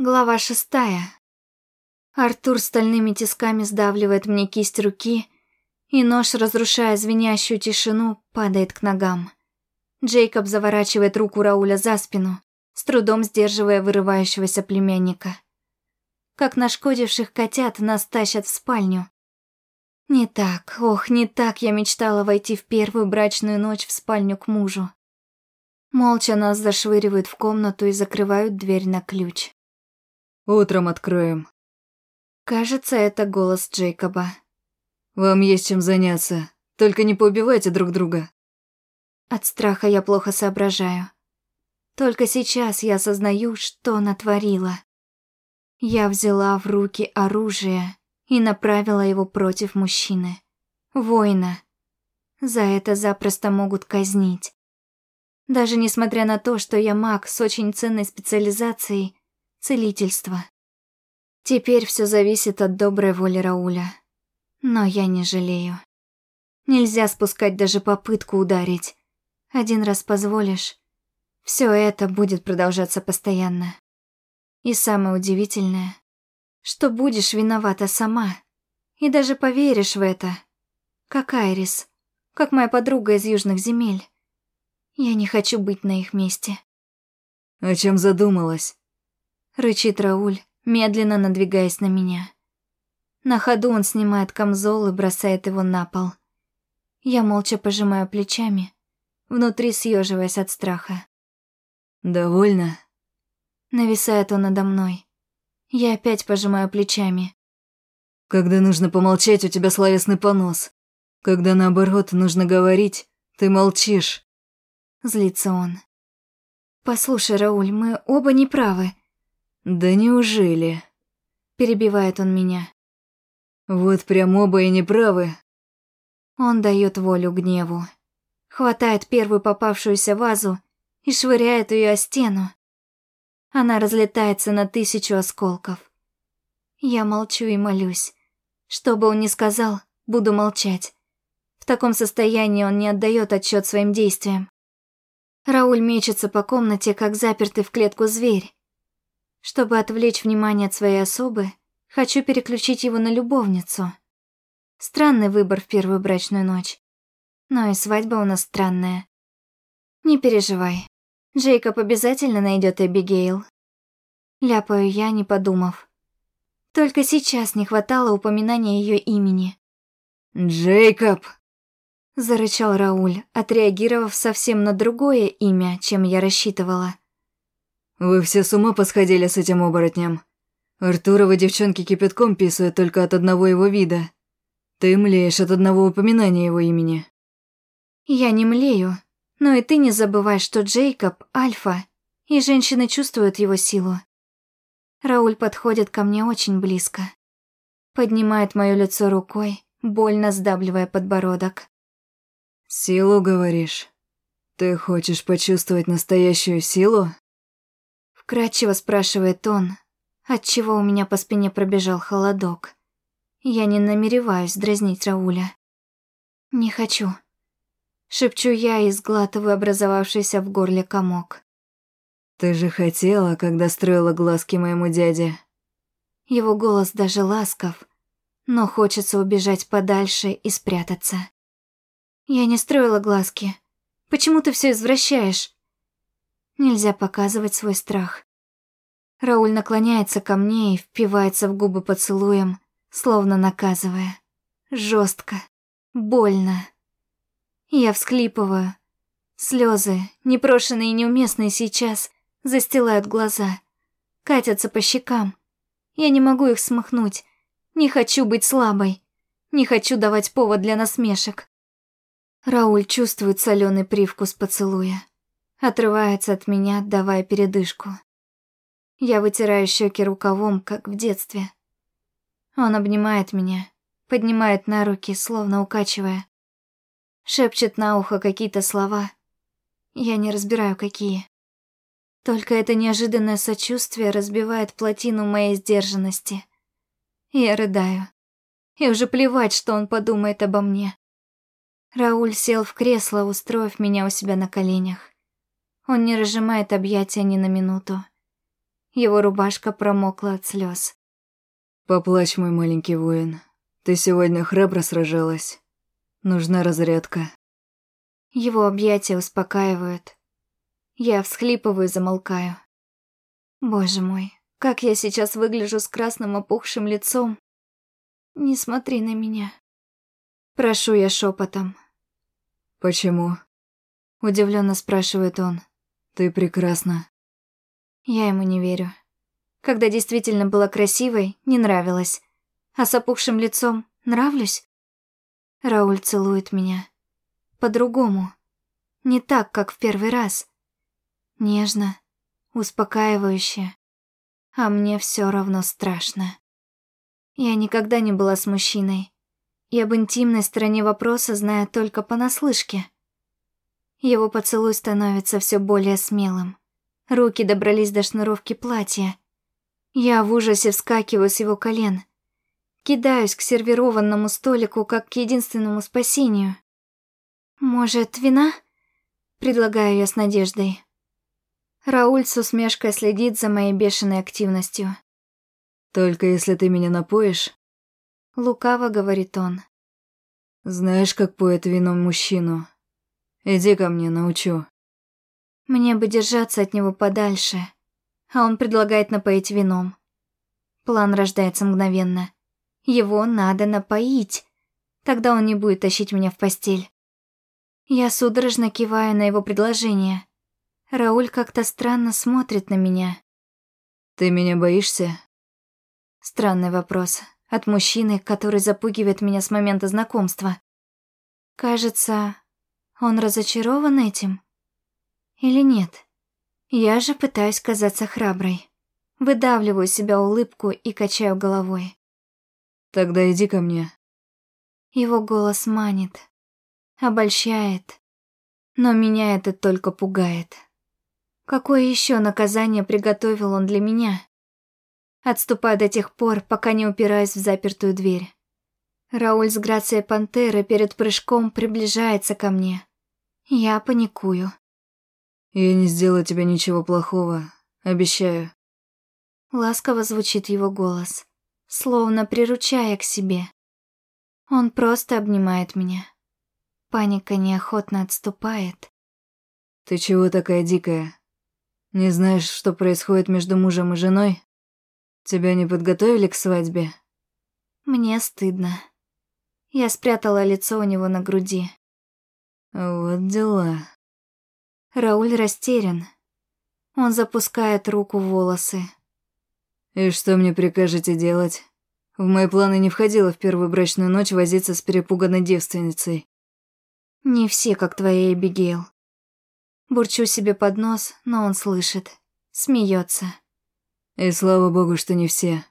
Глава шестая. Артур стальными тисками сдавливает мне кисть руки, и нож, разрушая звенящую тишину, падает к ногам. Джейкоб заворачивает руку Рауля за спину, с трудом сдерживая вырывающегося племянника. Как нашкодивших котят нас тащат в спальню. Не так, ох, не так я мечтала войти в первую брачную ночь в спальню к мужу. Молча нас зашвыривают в комнату и закрывают дверь на ключ. Утром откроем. Кажется, это голос Джейкоба. Вам есть чем заняться. Только не поубивайте друг друга. От страха я плохо соображаю. Только сейчас я осознаю, что натворила. Я взяла в руки оружие и направила его против мужчины. Воина. За это запросто могут казнить. Даже несмотря на то, что я маг с очень ценной специализацией, целительство. Теперь все зависит от доброй воли Рауля. Но я не жалею. Нельзя спускать даже попытку ударить. Один раз позволишь, все это будет продолжаться постоянно. И самое удивительное, что будешь виновата сама. И даже поверишь в это. Как Айрис, как моя подруга из южных земель. Я не хочу быть на их месте. О чем задумалась? Рычит Рауль, медленно надвигаясь на меня. На ходу он снимает камзол и бросает его на пол. Я молча пожимаю плечами, внутри съеживаясь от страха. «Довольно?» Нависает он надо мной. Я опять пожимаю плечами. «Когда нужно помолчать, у тебя словесный понос. Когда наоборот нужно говорить, ты молчишь». Злится он. «Послушай, Рауль, мы оба неправы. «Да неужели?» Перебивает он меня. «Вот прям оба и неправы». Он дает волю гневу. Хватает первую попавшуюся вазу и швыряет ее о стену. Она разлетается на тысячу осколков. Я молчу и молюсь. Что бы он ни сказал, буду молчать. В таком состоянии он не отдает отчет своим действиям. Рауль мечется по комнате, как запертый в клетку зверь. Чтобы отвлечь внимание от своей особы, хочу переключить его на любовницу. Странный выбор в первую брачную ночь. Но и свадьба у нас странная. Не переживай. Джейкоб обязательно найдет Эбигейл. Ляпаю я, не подумав. Только сейчас не хватало упоминания ее имени. «Джейкоб!» Зарычал Рауль, отреагировав совсем на другое имя, чем я рассчитывала. Вы все с ума посходили с этим оборотнем. Артурова девчонки кипятком писают только от одного его вида. Ты млеешь от одного упоминания его имени. Я не млею, но и ты не забывай, что Джейкоб — альфа, и женщины чувствуют его силу. Рауль подходит ко мне очень близко. Поднимает мое лицо рукой, больно сдавливая подбородок. «Силу, говоришь? Ты хочешь почувствовать настоящую силу?» Кратчево спрашивает он, отчего у меня по спине пробежал холодок. Я не намереваюсь дразнить Рауля. Не хочу. Шепчу я и сглатываю образовавшийся в горле комок. Ты же хотела, когда строила глазки моему дяде. Его голос даже ласков, но хочется убежать подальше и спрятаться. Я не строила глазки. Почему ты все извращаешь? Нельзя показывать свой страх. Рауль наклоняется ко мне и впивается в губы поцелуем, словно наказывая. Жестко, больно. Я всхлипываю. Слезы, непрошенные и неуместные сейчас, застилают глаза, катятся по щекам. Я не могу их смахнуть. Не хочу быть слабой. Не хочу давать повод для насмешек. Рауль чувствует соленый привкус поцелуя. Отрывается от меня, давая передышку. Я вытираю щеки рукавом, как в детстве. Он обнимает меня, поднимает на руки, словно укачивая. Шепчет на ухо какие-то слова. Я не разбираю, какие. Только это неожиданное сочувствие разбивает плотину моей сдержанности. Я рыдаю. И уже плевать, что он подумает обо мне. Рауль сел в кресло, устроив меня у себя на коленях. Он не разжимает объятия ни на минуту. Его рубашка промокла от слез. Поплачь, мой маленький воин. Ты сегодня храбро сражалась. Нужна разрядка. Его объятия успокаивают. Я всхлипываю и замолкаю. Боже мой, как я сейчас выгляжу с красным опухшим лицом. Не смотри на меня. Прошу я шепотом. Почему? Удивленно спрашивает он. Ты прекрасна. Я ему не верю. Когда действительно была красивой, не нравилась. А с опухшим лицом нравлюсь? Рауль целует меня. По-другому. Не так, как в первый раз. Нежно, успокаивающе. А мне все равно страшно. Я никогда не была с мужчиной. И об интимной стороне вопроса знаю только понаслышке. Его поцелуй становится все более смелым. Руки добрались до шнуровки платья. Я в ужасе вскакиваю с его колен. Кидаюсь к сервированному столику, как к единственному спасению. «Может, вина?» Предлагаю я с надеждой. Рауль с усмешкой следит за моей бешеной активностью. «Только если ты меня напоишь...» Лукаво говорит он. «Знаешь, как поет вином мужчину? Иди ко мне, научу». Мне бы держаться от него подальше, а он предлагает напоить вином. План рождается мгновенно. Его надо напоить, тогда он не будет тащить меня в постель. Я судорожно киваю на его предложение. Рауль как-то странно смотрит на меня. «Ты меня боишься?» Странный вопрос от мужчины, который запугивает меня с момента знакомства. Кажется, он разочарован этим. Или нет? Я же пытаюсь казаться храброй. Выдавливаю себя улыбку и качаю головой. «Тогда иди ко мне». Его голос манит, обольщает, но меня это только пугает. Какое еще наказание приготовил он для меня? Отступаю до тех пор, пока не упираюсь в запертую дверь. Рауль с грацией пантеры перед прыжком приближается ко мне. Я паникую. «Я не сделаю тебе ничего плохого, обещаю». Ласково звучит его голос, словно приручая к себе. Он просто обнимает меня. Паника неохотно отступает. «Ты чего такая дикая? Не знаешь, что происходит между мужем и женой? Тебя не подготовили к свадьбе?» Мне стыдно. Я спрятала лицо у него на груди. Вот дела. Рауль растерян. Он запускает руку в волосы. «И что мне прикажете делать? В мои планы не входило в первую брачную ночь возиться с перепуганной девственницей». «Не все, как твоя Эбигейл». Бурчу себе под нос, но он слышит. Смеется. «И слава богу, что не все.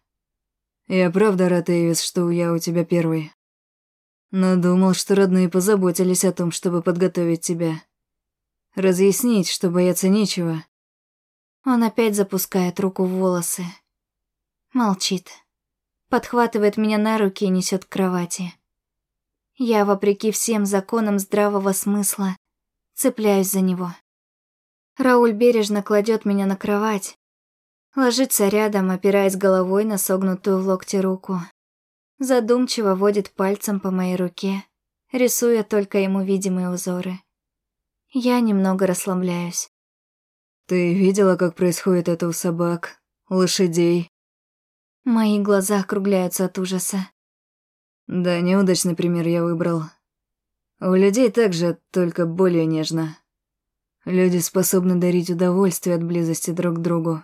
Я правда рад, Эйвис, что я у тебя первый. Но думал, что родные позаботились о том, чтобы подготовить тебя. Разъяснить, что бояться нечего. Он опять запускает руку в волосы. Молчит. Подхватывает меня на руки и несет к кровати. Я, вопреки всем законам здравого смысла, цепляюсь за него. Рауль бережно кладет меня на кровать, ложится рядом, опираясь головой на согнутую в локте руку. Задумчиво водит пальцем по моей руке, рисуя только ему видимые узоры. Я немного расслабляюсь. Ты видела, как происходит это у собак, лошадей? Мои глаза округляются от ужаса. Да, неудачный пример я выбрал. У людей также, только более нежно. Люди способны дарить удовольствие от близости друг к другу.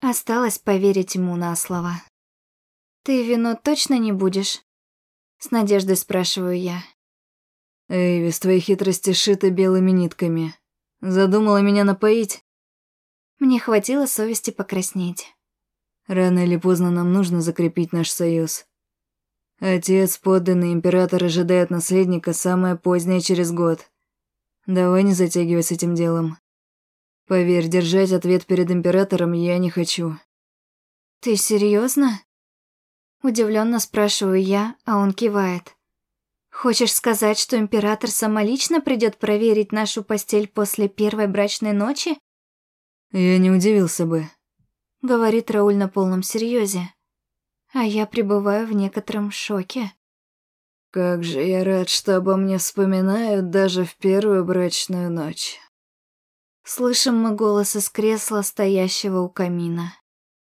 Осталось поверить ему на слова. «Ты вино точно не будешь?» С надеждой спрашиваю я. Эйвис, твои хитрости шиты белыми нитками. Задумала меня напоить? Мне хватило совести покраснеть. Рано или поздно нам нужно закрепить наш союз. Отец, подданный император, ожидает наследника самое позднее через год. Давай не затягивай с этим делом. Поверь, держать ответ перед императором я не хочу. Ты серьезно? Удивленно спрашиваю я, а он кивает. Хочешь сказать, что император самолично придет проверить нашу постель после первой брачной ночи? Я не удивился бы. говорит Рауль на полном серьезе, а я пребываю в некотором шоке. Как же я рад, что обо мне вспоминают даже в первую брачную ночь. Слышим мы голос из кресла, стоящего у камина.